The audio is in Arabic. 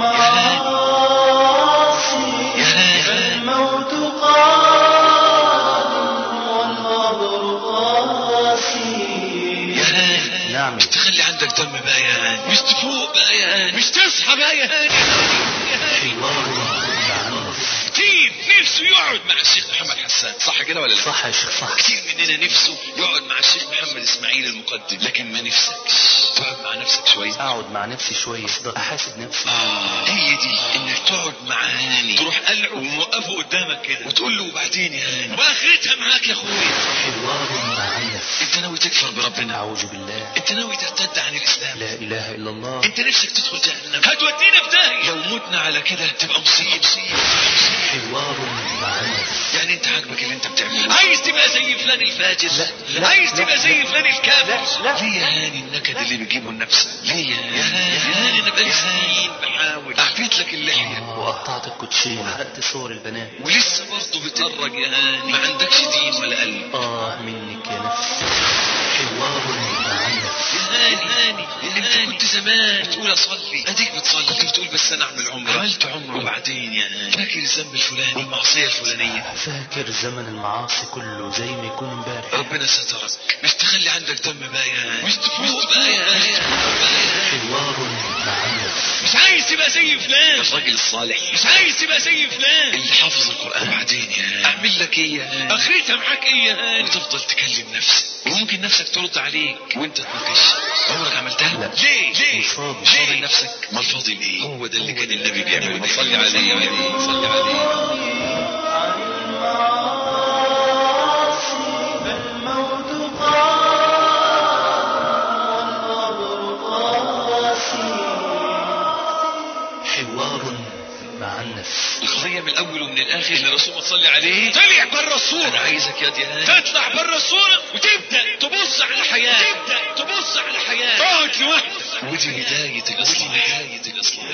المعاصي نعم. مش تفوق بقى يا هاني. مش تصحى بقى يا هاني. نفسه يقعد مع الشيخ محمد حسان. صح كده ولا لا؟ صح يا شيخ صح. كتير مننا نفسه يقعد مع الشيخ محمد إسماعيل المقدم. لكن ما نفسكش تقعد مع نفسك شوية. أقعد مع نفسي شوية أصدق أحاسب نفسي. آه. هي دي إنك تقعد مع هاني. تروح قلعه وموقفه قدامك كده. وتقول له وبعدين يا هاني. وآخرتها معاك يا أخويا. حوار مع النفس أنت ناوي تكفر بربنا. أعوذ بالله. أنت ناوي ترتد عن الإسلام. لا إله إلا الله. أنت نفسك تدخل جهنم. هتودينا في داهية. لو متنا على كده تبقى مصيبه مصيبة. عاجبك اللي انت بتعمله. عايز تبقى زي فلان الفاجر؟ لا، لا، عايز تبقى زي فلان الكافر لا، لا. ليه يا هاني النكد اللي بتجيبه لنفسك ليه يا هاني؟ يا أنا بقالي سنين بحاول. اعفيت لك اللحيه آه، وقطعت الكوتشين وحرقت صور البنات. ولسه برضه بتتفرج يا هاني. ما عندكش دين ولا قلب. آه منك يا نفس هاني هاني انت كنت زمان بتقول أصلي. أديك بتصلي. بتقول بس أنا أعمل عمرة. عملت عمرة. وبعدين يا هاني فاكر الذنب الفلاني؟ والمعصيه الفلانية. فاكر زمن المعاصي كله زي ما يكون امبارح. ربنا سترك. مش تخلي عندك دم بقى يا هاني مش تفوق بقى يا هاني حوار مش عايز تبقى زي فلان. الراجل الصالح. مش عايز تبقى زي فلان. اللي حافظ القرآن. وبعدين يا هاني أعمل لك إيه يا هاني أخرتها معاك إيه يا هاني وتفضل تكلم نفسك. وممكن نفسك ترد عليك وانت تناقش. عمرك عملتها؟ لا. ليه ليه مش فاضي. فاضي نفسك ما الفاضي إيه؟ هو ده اللي كان النبي بيعمله. ما صلي عليه. عليه. صلي عليه. حوار. مع النفس القضية من الأول ومن الآخر اللي الرسول ما تصلي عليه طلع بره الصورة أنا عايزك يا ديان تطلع بره الصورة وتبدأ تبص على حياة تبدأ تبص على حياة تقعد لوحدك. ودي بداية الإصلاح ودي بداية الإصلاح